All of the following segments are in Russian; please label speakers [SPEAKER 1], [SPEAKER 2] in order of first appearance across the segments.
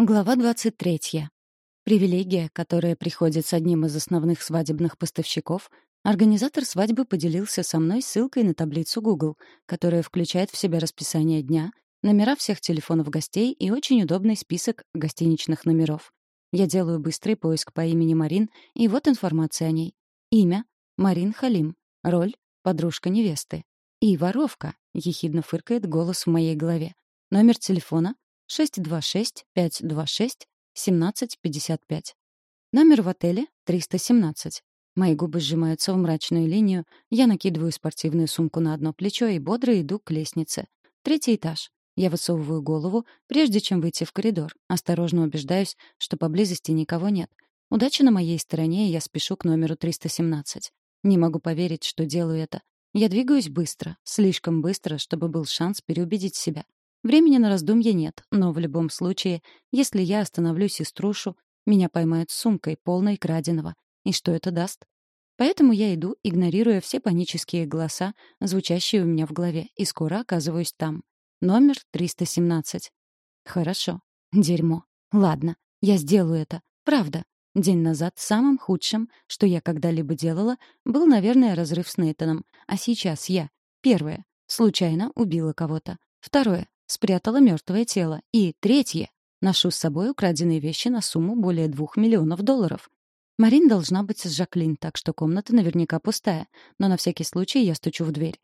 [SPEAKER 1] Глава 23. Привилегия, которая приходит с одним из основных свадебных поставщиков, организатор свадьбы поделился со мной ссылкой на таблицу Google, которая включает в себя расписание дня, номера всех телефонов гостей и очень удобный список гостиничных номеров. Я делаю быстрый поиск по имени Марин, и вот информация о ней. Имя — Марин Халим. Роль — подружка невесты. И воровка, — ехидно фыркает голос в моей голове. Номер телефона 626-526-1755. Номер в отеле 317. Мои губы сжимаются в мрачную линию, я накидываю спортивную сумку на одно плечо и бодро иду к лестнице. Третий этаж. Я высовываю голову, прежде чем выйти в коридор. Осторожно убеждаюсь, что поблизости никого нет. Удача на моей стороне, и я спешу к номеру 317. Не могу поверить, что делаю это. Я двигаюсь быстро, слишком быстро, чтобы был шанс переубедить себя. Времени на раздумья нет, но в любом случае, если я остановлюсь и струшу, меня поймают с сумкой, полной краденого. И что это даст? Поэтому я иду, игнорируя все панические голоса, звучащие у меня в голове, и скоро оказываюсь там. Номер 317. Хорошо. Дерьмо. Ладно, я сделаю это. Правда. День назад самым худшим, что я когда-либо делала, был, наверное, разрыв с Нейтаном. А сейчас я, первое, случайно убила кого-то. Второе, спрятала мертвое тело. И третье. Ношу с собой украденные вещи на сумму более двух миллионов долларов. Марин должна быть с Жаклин, так что комната наверняка пустая. Но на всякий случай я стучу в дверь.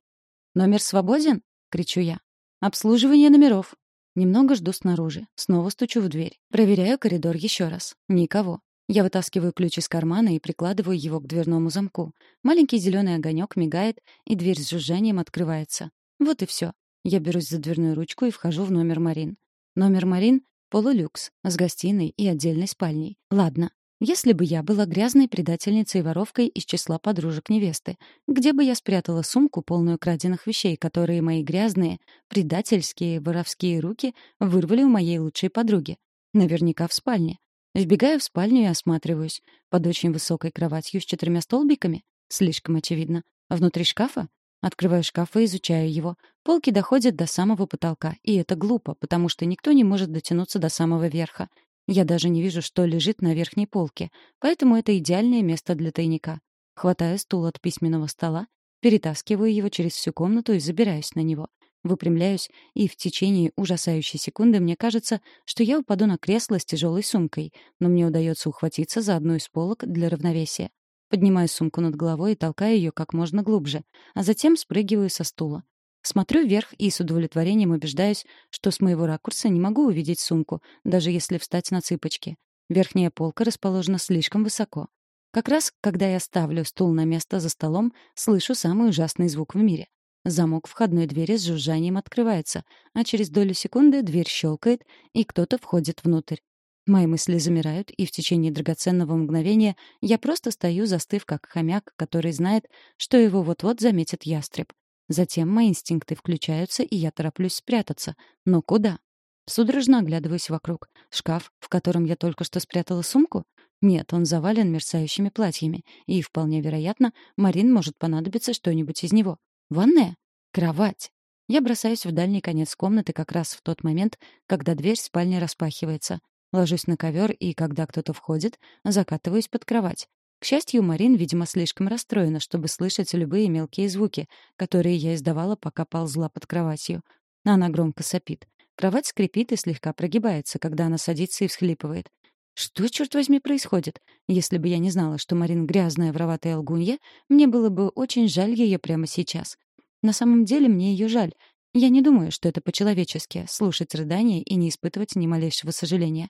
[SPEAKER 1] «Номер свободен?» — кричу я. «Обслуживание номеров». Немного жду снаружи. Снова стучу в дверь. Проверяю коридор еще раз. Никого. Я вытаскиваю ключ из кармана и прикладываю его к дверному замку. Маленький зеленый огонек мигает, и дверь с жужжанием открывается. Вот и все. Я берусь за дверную ручку и вхожу в номер Марин. Номер Марин — полулюкс, с гостиной и отдельной спальней. Ладно, если бы я была грязной предательницей и воровкой из числа подружек невесты, где бы я спрятала сумку, полную краденных вещей, которые мои грязные, предательские, воровские руки вырвали у моей лучшей подруги? Наверняка в спальне. Вбегаю в спальню и осматриваюсь. Под очень высокой кроватью с четырьмя столбиками? Слишком очевидно. Внутри шкафа? Открываю шкаф и изучаю его. Полки доходят до самого потолка, и это глупо, потому что никто не может дотянуться до самого верха. Я даже не вижу, что лежит на верхней полке, поэтому это идеальное место для тайника. Хватаю стул от письменного стола, перетаскиваю его через всю комнату и забираюсь на него. Выпрямляюсь, и в течение ужасающей секунды мне кажется, что я упаду на кресло с тяжелой сумкой, но мне удается ухватиться за одну из полок для равновесия. Поднимаю сумку над головой и толкаю ее как можно глубже, а затем спрыгиваю со стула. Смотрю вверх и с удовлетворением убеждаюсь, что с моего ракурса не могу увидеть сумку, даже если встать на цыпочки. Верхняя полка расположена слишком высоко. Как раз, когда я ставлю стул на место за столом, слышу самый ужасный звук в мире. Замок входной двери с жужжанием открывается, а через долю секунды дверь щелкает, и кто-то входит внутрь. Мои мысли замирают, и в течение драгоценного мгновения я просто стою, застыв как хомяк, который знает, что его вот-вот заметит ястреб. Затем мои инстинкты включаются, и я тороплюсь спрятаться. Но куда? Судорожно оглядываюсь вокруг. Шкаф, в котором я только что спрятала сумку? Нет, он завален мерцающими платьями, и, вполне вероятно, Марин может понадобиться что-нибудь из него. Ванная? Кровать. Я бросаюсь в дальний конец комнаты как раз в тот момент, когда дверь спальни распахивается. Ложусь на ковер и, когда кто-то входит, закатываюсь под кровать. К счастью, Марин, видимо, слишком расстроена, чтобы слышать любые мелкие звуки, которые я издавала, пока ползла под кроватью. Она громко сопит. Кровать скрипит и слегка прогибается, когда она садится и всхлипывает. Что, черт возьми, происходит? Если бы я не знала, что Марин грязная, вороватая лгунья, мне было бы очень жаль ее прямо сейчас. На самом деле мне ее жаль. Я не думаю, что это по-человечески — слушать рыдания и не испытывать ни малейшего сожаления.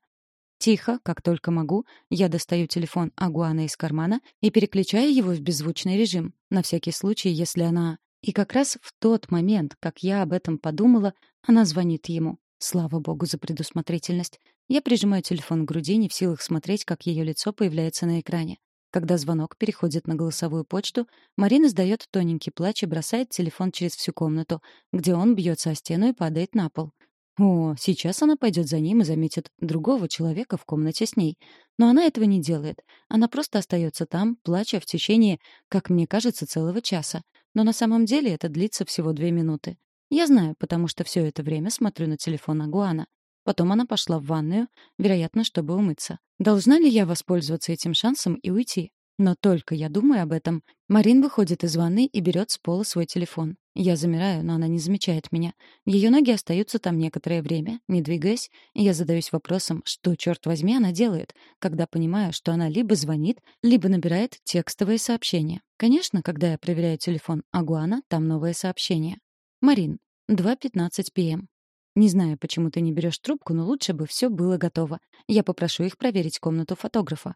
[SPEAKER 1] Тихо, как только могу, я достаю телефон Агуана из кармана и переключаю его в беззвучный режим, на всякий случай, если она... И как раз в тот момент, как я об этом подумала, она звонит ему. Слава богу за предусмотрительность. Я прижимаю телефон к груди, не в силах смотреть, как ее лицо появляется на экране. Когда звонок переходит на голосовую почту, Марина издает тоненький плач и бросает телефон через всю комнату, где он бьется о стену и падает на пол. О, сейчас она пойдет за ним и заметит другого человека в комнате с ней. Но она этого не делает. Она просто остается там, плача в течение, как мне кажется, целого часа. Но на самом деле это длится всего две минуты. Я знаю, потому что все это время смотрю на телефон Агуана. Потом она пошла в ванную, вероятно, чтобы умыться. Должна ли я воспользоваться этим шансом и уйти? Но только я думаю об этом. Марин выходит из ванной и берет с пола свой телефон. Я замираю, но она не замечает меня. Ее ноги остаются там некоторое время, не двигаясь, и я задаюсь вопросом, что, черт возьми, она делает, когда понимаю, что она либо звонит, либо набирает текстовые сообщения. Конечно, когда я проверяю телефон Агуана, там новое сообщение. Марин, 2.15 п.м. Не знаю, почему ты не берешь трубку, но лучше бы все было готово. Я попрошу их проверить комнату фотографа.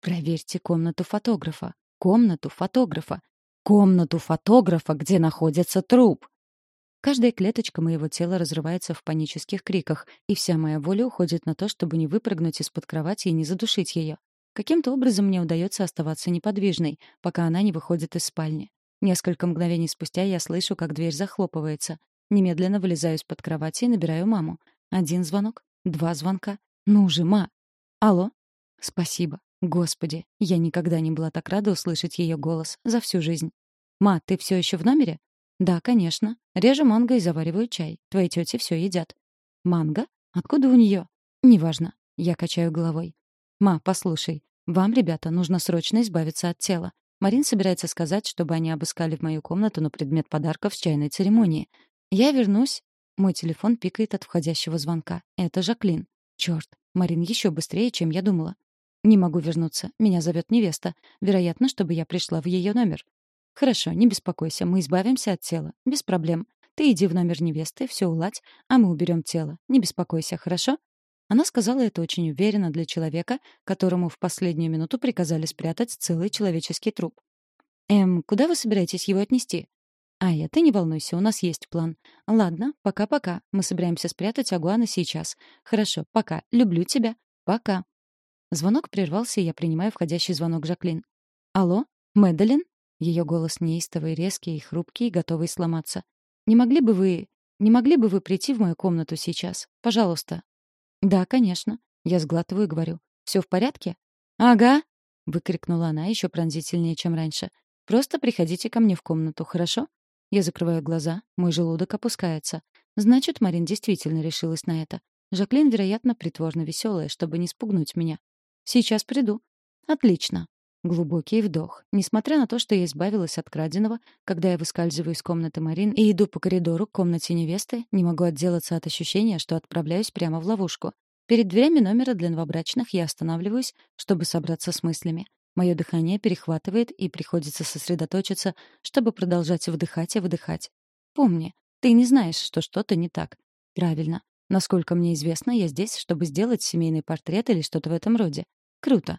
[SPEAKER 1] Проверьте комнату фотографа. Комнату фотографа. Комнату фотографа, где находится труп. Каждая клеточка моего тела разрывается в панических криках, и вся моя воля уходит на то, чтобы не выпрыгнуть из-под кровати и не задушить ее. Каким-то образом мне удается оставаться неподвижной, пока она не выходит из спальни. Несколько мгновений спустя я слышу, как дверь захлопывается. Немедленно вылезаю из-под кровати и набираю маму. Один звонок, два звонка. Ну же, ма. Алло? Спасибо. Господи, я никогда не была так рада услышать ее голос за всю жизнь. «Ма, ты все еще в номере?» «Да, конечно. Режу манго и завариваю чай. Твои тети все едят». «Манго? Откуда у нее?» «Неважно». Я качаю головой. «Ма, послушай. Вам, ребята, нужно срочно избавиться от тела. Марин собирается сказать, чтобы они обыскали в мою комнату на предмет подарков с чайной церемонии. Я вернусь. Мой телефон пикает от входящего звонка. Это Жаклин. Черт, Марин еще быстрее, чем я думала. Не могу вернуться. Меня зовет невеста. Вероятно, чтобы я пришла в ее номер. Хорошо, не беспокойся, мы избавимся от тела. Без проблем. Ты иди в номер невесты, все уладь, а мы уберем тело. Не беспокойся, хорошо? Она сказала это очень уверенно для человека, которому в последнюю минуту приказали спрятать целый человеческий труп. «Эм, куда вы собираетесь его отнести?» «Ая, ты не волнуйся, у нас есть план. Ладно, пока-пока. Мы собираемся спрятать Агуана сейчас. Хорошо, пока. Люблю тебя. Пока». Звонок прервался, и я принимаю входящий звонок Жаклин. «Алло? Мэдалин?» Ее голос неистовый, резкий и хрупкий, готовый сломаться. «Не могли бы вы... Не могли бы вы прийти в мою комнату сейчас? Пожалуйста». «Да, конечно». Я сглатываю и говорю. «Все в порядке?» «Ага!» — выкрикнула она еще пронзительнее, чем раньше. «Просто приходите ко мне в комнату, хорошо?» Я закрываю глаза, мой желудок опускается. Значит, Марин действительно решилась на это. Жаклин, вероятно, притворно веселая, чтобы не спугнуть меня. «Сейчас приду». «Отлично». Глубокий вдох. Несмотря на то, что я избавилась от краденого, когда я выскальзываю из комнаты Марин и иду по коридору к комнате невесты, не могу отделаться от ощущения, что отправляюсь прямо в ловушку. Перед дверями номера для новобрачных я останавливаюсь, чтобы собраться с мыслями. Мое дыхание перехватывает, и приходится сосредоточиться, чтобы продолжать вдыхать и выдыхать. Помни, ты не знаешь, что что-то не так. Правильно. Насколько мне известно, я здесь, чтобы сделать семейный портрет или что-то в этом роде. Круто.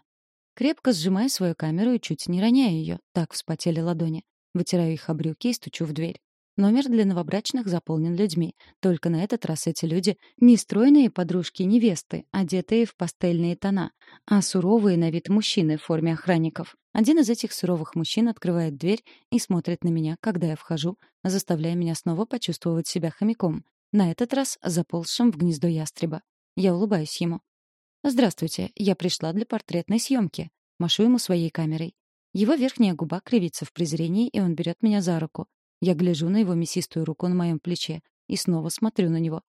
[SPEAKER 1] Крепко сжимаю свою камеру и чуть не роняю ее. Так вспотели ладони. Вытираю их об брюки и стучу в дверь. Номер для новобрачных заполнен людьми. Только на этот раз эти люди — не стройные подружки-невесты, одетые в пастельные тона, а суровые на вид мужчины в форме охранников. Один из этих суровых мужчин открывает дверь и смотрит на меня, когда я вхожу, заставляя меня снова почувствовать себя хомяком. На этот раз заползшим в гнездо ястреба. Я улыбаюсь ему. «Здравствуйте, я пришла для портретной съемки. Машу ему своей камерой. Его верхняя губа кривится в презрении, и он берет меня за руку. Я гляжу на его мясистую руку на моем плече и снова смотрю на него.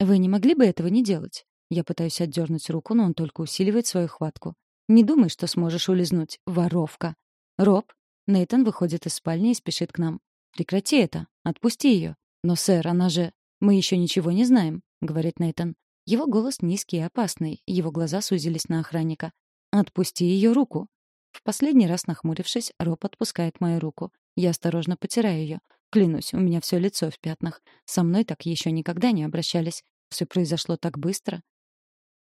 [SPEAKER 1] «Вы не могли бы этого не делать?» Я пытаюсь отдернуть руку, но он только усиливает свою хватку. «Не думай, что сможешь улизнуть, воровка!» «Роб!» Нейтан выходит из спальни и спешит к нам. «Прекрати это! Отпусти ее!» «Но, сэр, она же...» «Мы еще ничего не знаем», — говорит Нейтан. Его голос низкий и опасный, его глаза сузились на охранника. «Отпусти ее руку!» В последний раз нахмурившись, Роб отпускает мою руку. Я осторожно потираю ее. Клянусь, у меня все лицо в пятнах. Со мной так еще никогда не обращались. Все произошло так быстро.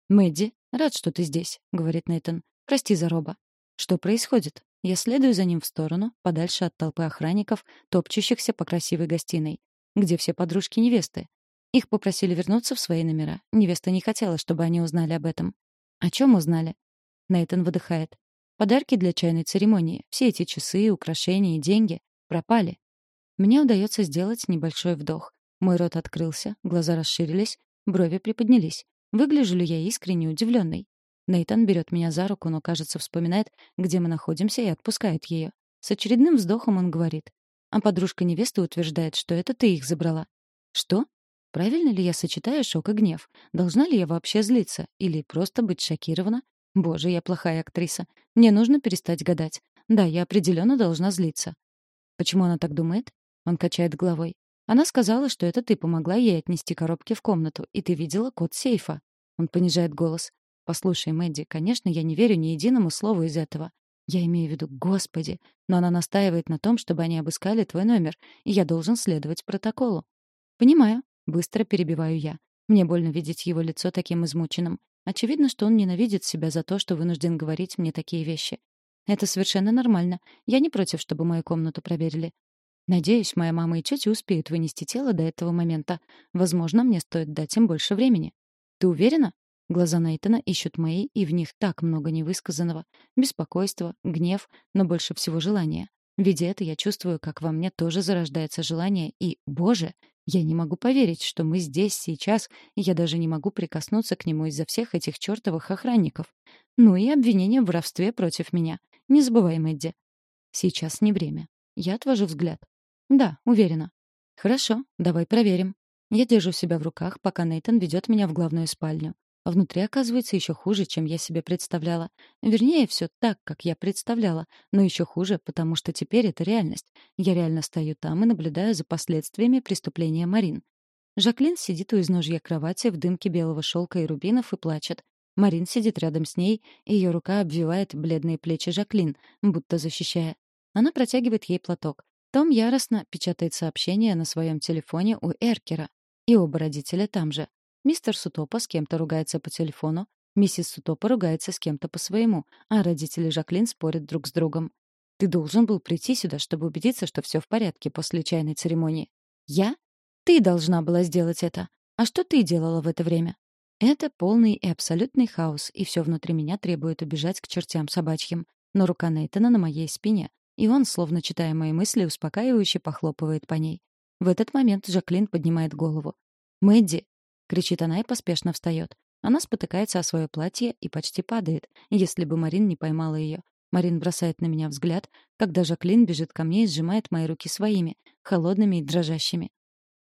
[SPEAKER 1] «Мэдди, рад, что ты здесь», — говорит Нейтан. «Прости за Роба». Что происходит? Я следую за ним в сторону, подальше от толпы охранников, топчущихся по красивой гостиной. Где все подружки невесты? Их попросили вернуться в свои номера. Невеста не хотела, чтобы они узнали об этом. О чем узнали? Нейтан выдыхает. Подарки для чайной церемонии, все эти часы, украшения и деньги пропали. Мне удается сделать небольшой вдох. Мой рот открылся, глаза расширились, брови приподнялись. Выгляжу ли я искренне удивленной? Нейтан берет меня за руку, но, кажется, вспоминает, где мы находимся, и отпускает ее. С очередным вздохом он говорит. А подружка невесты утверждает, что это ты их забрала. Что? Правильно ли я сочетаю шок и гнев? Должна ли я вообще злиться? Или просто быть шокирована? Боже, я плохая актриса. Мне нужно перестать гадать. Да, я определенно должна злиться. Почему она так думает? Он качает головой. Она сказала, что это ты помогла ей отнести коробки в комнату, и ты видела код сейфа. Он понижает голос. Послушай, Мэдди, конечно, я не верю ни единому слову из этого. Я имею в виду, господи, но она настаивает на том, чтобы они обыскали твой номер, и я должен следовать протоколу. Понимаю, быстро перебиваю я. Мне больно видеть его лицо таким измученным. Очевидно, что он ненавидит себя за то, что вынужден говорить мне такие вещи. Это совершенно нормально. Я не против, чтобы мою комнату проверили. Надеюсь, моя мама и тетя успеют вынести тело до этого момента. Возможно, мне стоит дать им больше времени. Ты уверена? Глаза Нейтана ищут мои, и в них так много невысказанного. Беспокойство, гнев, но больше всего желания. Видя это, я чувствую, как во мне тоже зарождается желание, и, боже, я не могу поверить, что мы здесь, сейчас, и я даже не могу прикоснуться к нему из-за всех этих чертовых охранников. Ну и обвинение в воровстве против меня. Не забывай, Мэдди. Сейчас не время. Я отвожу взгляд. Да, уверена. Хорошо, давай проверим. Я держу себя в руках, пока Нейтан ведет меня в главную спальню. А внутри оказывается еще хуже, чем я себе представляла. Вернее, все так, как я представляла, но еще хуже, потому что теперь это реальность. Я реально стою там и наблюдаю за последствиями преступления Марин. Жаклин сидит у изножья кровати в дымке белого шелка и рубинов и плачет. Марин сидит рядом с ней, и ее рука обвивает бледные плечи Жаклин, будто защищая. Она протягивает ей платок. Том яростно печатает сообщение на своем телефоне у Эркера. И оба родителя там же. Мистер Сутопа с кем-то ругается по телефону, миссис Сутопа ругается с кем-то по своему, а родители Жаклин спорят друг с другом. «Ты должен был прийти сюда, чтобы убедиться, что все в порядке после чайной церемонии». «Я? Ты должна была сделать это. А что ты делала в это время?» Это полный и абсолютный хаос, и все внутри меня требует убежать к чертям собачьим. Но рука Нейтана на моей спине, и он, словно читая мои мысли, успокаивающе похлопывает по ней. В этот момент Жаклин поднимает голову. «Мэдди!» — кричит она и поспешно встает. Она спотыкается о свое платье и почти падает, если бы Марин не поймала ее. Марин бросает на меня взгляд, когда Жаклин бежит ко мне и сжимает мои руки своими, холодными и дрожащими.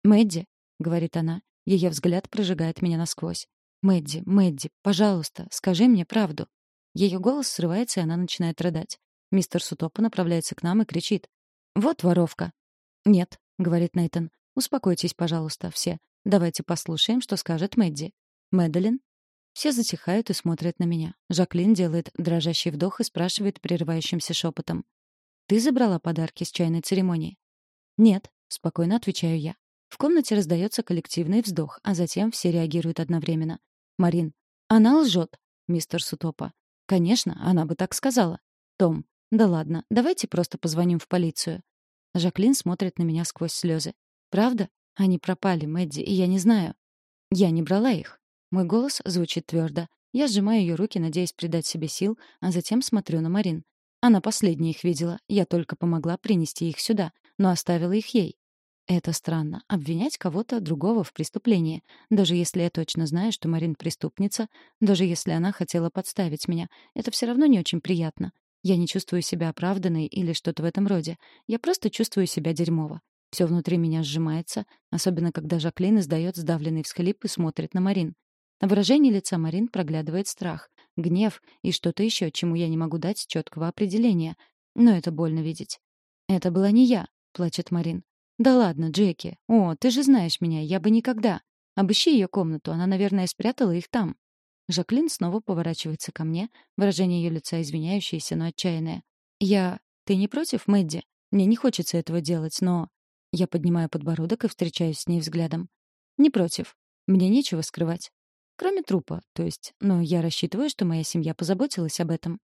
[SPEAKER 1] «Мэдди!» — говорит она. Ее взгляд прожигает меня насквозь. «Мэдди, Мэдди, пожалуйста, скажи мне правду». Ее голос срывается, и она начинает рыдать. Мистер Сутопа направляется к нам и кричит. «Вот воровка!» «Нет», — говорит Нейтон. «Успокойтесь, пожалуйста, все. Давайте послушаем, что скажет Мэдди». «Мэдалин?» Все затихают и смотрят на меня. Жаклин делает дрожащий вдох и спрашивает прерывающимся шепотом. «Ты забрала подарки с чайной церемонии?» «Нет», — спокойно отвечаю я. В комнате раздается коллективный вздох, а затем все реагируют одновременно. «Марин, она лжет», — мистер Сутопа. «Конечно, она бы так сказала». «Том, «Да ладно, давайте просто позвоним в полицию». Жаклин смотрит на меня сквозь слезы. «Правда? Они пропали, Мэдди, и я не знаю». «Я не брала их». Мой голос звучит твердо. Я сжимаю ее руки, надеясь придать себе сил, а затем смотрю на Марин. Она последняя их видела. Я только помогла принести их сюда, но оставила их ей. Это странно. Обвинять кого-то другого в преступлении. Даже если я точно знаю, что Марин преступница, даже если она хотела подставить меня, это все равно не очень приятно. Я не чувствую себя оправданной или что-то в этом роде. Я просто чувствую себя дерьмово. Все внутри меня сжимается, особенно когда Жаклин издает сдавленный всхлип и смотрит на Марин. На выражении лица Марин проглядывает страх, гнев и что-то еще, чему я не могу дать четкого определения. Но это больно видеть. «Это была не я», — плачет Марин. «Да ладно, Джеки. О, ты же знаешь меня, я бы никогда. Обыщи ее комнату, она, наверное, спрятала их там». Жаклин снова поворачивается ко мне, выражение ее лица извиняющееся, но отчаянное. «Я... Ты не против, Мэдди? Мне не хочется этого делать, но...» Я поднимаю подбородок и встречаюсь с ней взглядом. «Не против. Мне нечего скрывать. Кроме трупа, то есть. Но я рассчитываю, что моя семья позаботилась об этом».